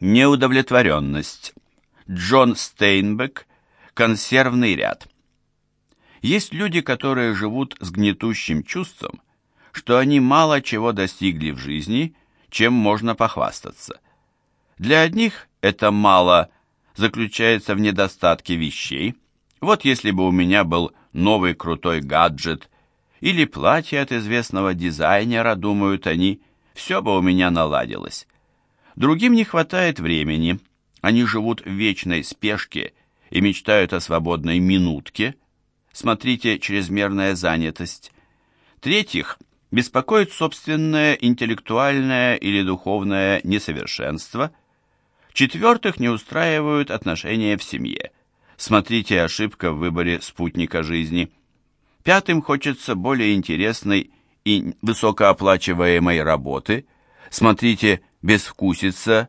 Неудовлетворенность. Джон Стейнбек. Консервный ряд. Есть люди, которые живут с гнетущим чувством, что они мало чего достигли в жизни, чем можно похвастаться. Для одних это мало заключается в недостатке вещей. Вот если бы у меня был новый крутой гаджет или платье от известного дизайнера, думают они, все бы у меня наладилось. Другим не хватает времени, они живут в вечной спешке и мечтают о свободной минутке. Смотрите, чрезмерная занятость. Третьих беспокоит собственное интеллектуальное или духовное несовершенство. Четвертых не устраивают отношения в семье. Смотрите, ошибка в выборе спутника жизни. Пятым хочется более интересной и высокооплачиваемой работы. Смотрите, безвкусица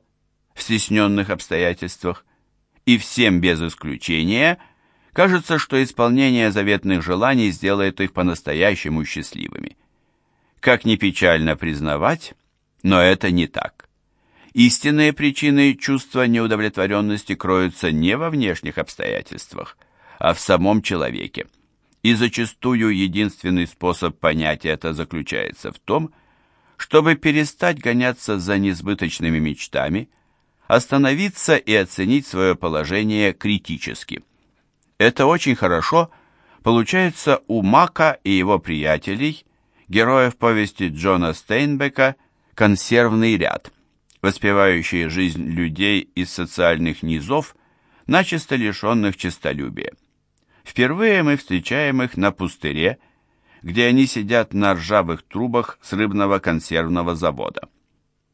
в стесненных обстоятельствах, и всем без исключения кажется, что исполнение заветных желаний сделает их по-настоящему счастливыми. Как ни печально признавать, но это не так. Истинные причины чувства неудовлетворенности кроются не во внешних обстоятельствах, а в самом человеке. И зачастую единственный способ понять это заключается в том, чтобы перестать гоняться за несбыточными мечтами, остановиться и оценить свое положение критически. Это очень хорошо получается у Мака и его приятелей, героев повести Джона Стейнбека «Консервный ряд», воспевающие жизнь людей из социальных низов, начисто лишенных честолюбия. Впервые мы встречаем их на пустыре, где они сидят на ржавых трубах с рыбного консервного завода.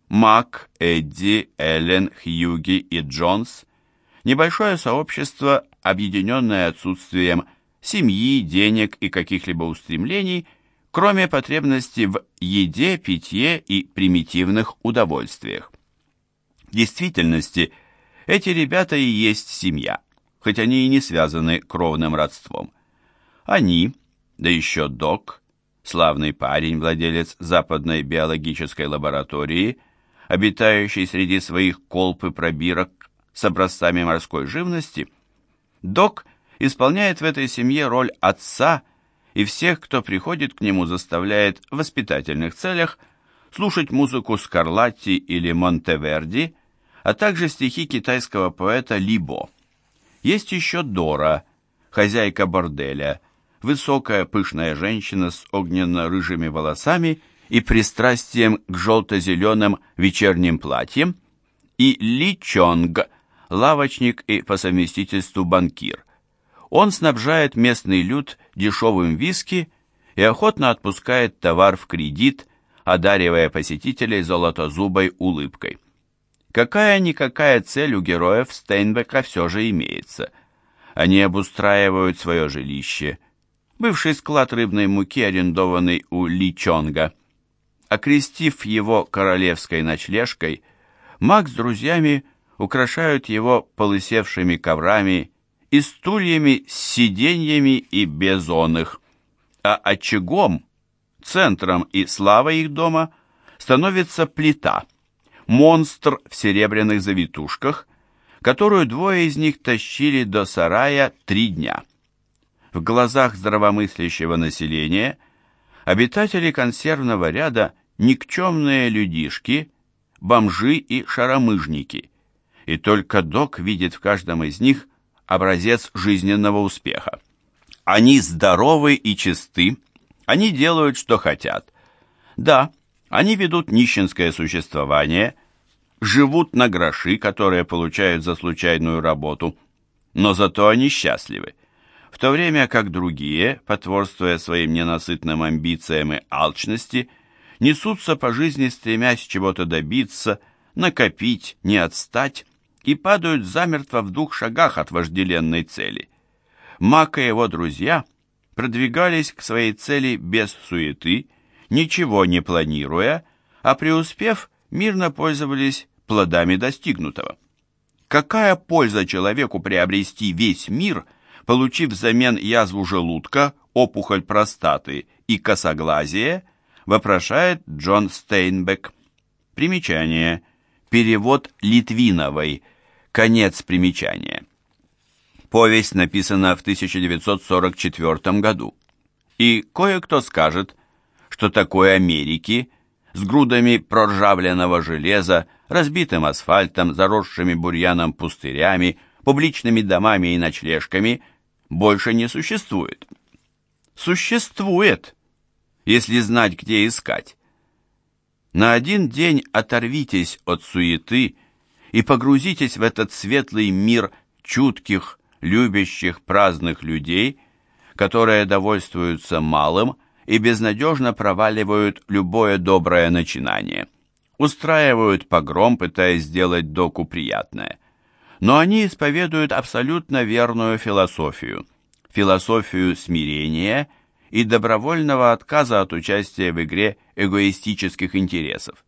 Мак, Эдди, Эллен, Хьюги и Джонс – небольшое сообщество, объединенное отсутствием семьи, денег и каких-либо устремлений, кроме потребности в еде, питье и примитивных удовольствиях. В действительности, эти ребята и есть семья, хоть они и не связаны кровным родством. Они, да еще док, славный парень, владелец западной биологической лаборатории, обитающий среди своих колб и пробирок с образцами морской живности, док исполняет в этой семье роль отца и всех, кто приходит к нему, заставляет в воспитательных целях слушать музыку Скарлатти или Монтеверди, а также стихи китайского поэта Либо. Есть еще Дора, хозяйка борделя, высокая пышная женщина с огненно-рыжими волосами и пристрастием к желто-зеленым вечерним платьям, и Ли Чонг, лавочник и по совместительству банкир. Он снабжает местный люд дешевым виски и охотно отпускает товар в кредит, одаривая посетителей золотозубой улыбкой. Какая-никакая цель у героев Стейнбека все же имеется. Они обустраивают свое жилище – бывший склад рыбной муки, арендованный у Ли Чонга. Окрестив его королевской ночлежкой, Мак с друзьями украшают его полысевшими коврами и стульями с сиденьями и их, а очагом, центром и славой их дома становится плита, монстр в серебряных завитушках, которую двое из них тащили до сарая три дня в глазах здравомыслящего населения обитатели консервного ряда никчемные людишки, бомжи и шаромыжники, и только док видит в каждом из них образец жизненного успеха. Они здоровы и чисты, они делают, что хотят. Да, они ведут нищенское существование, живут на гроши, которые получают за случайную работу, но зато они счастливы в то время как другие, потворствуя своим ненасытным амбициям и алчности, несутся по жизни, стремясь чего-то добиться, накопить, не отстать, и падают замертво в двух шагах от вожделенной цели. Мак и его друзья продвигались к своей цели без суеты, ничего не планируя, а преуспев, мирно пользовались плодами достигнутого. Какая польза человеку приобрести весь мир – получив взамен язву желудка, опухоль простаты и косоглазие, вопрошает Джон Стейнбек. Примечание. Перевод Литвиновой. Конец примечания. Повесть написана в 1944 году. И кое-кто скажет, что такой Америки с грудами проржавленного железа, разбитым асфальтом, заросшими бурьяном пустырями, публичными домами и ночлежками больше не существует. Существует, если знать, где искать. На один день оторвитесь от суеты и погрузитесь в этот светлый мир чутких, любящих, праздных людей, которые довольствуются малым и безнадежно проваливают любое доброе начинание. Устраивают погром, пытаясь сделать доку приятное. Но они исповедуют абсолютно верную философию. Философию смирения – и добровольного отказа от участия в игре эгоистических интересов.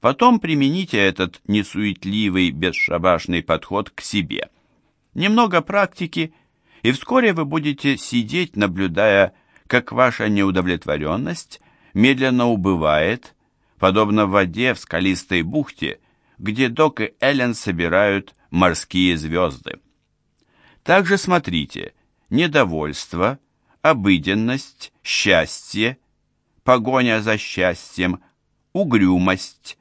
Потом примените этот несуетливый, бесшабашный подход к себе. Немного практики, и вскоре вы будете сидеть, наблюдая, как ваша неудовлетворенность медленно убывает, подобно воде в скалистой бухте, где Док и Эллен собирают морские звезды. Также смотрите, недовольство – обыденность, счастье, погоня за счастьем, угрюмость,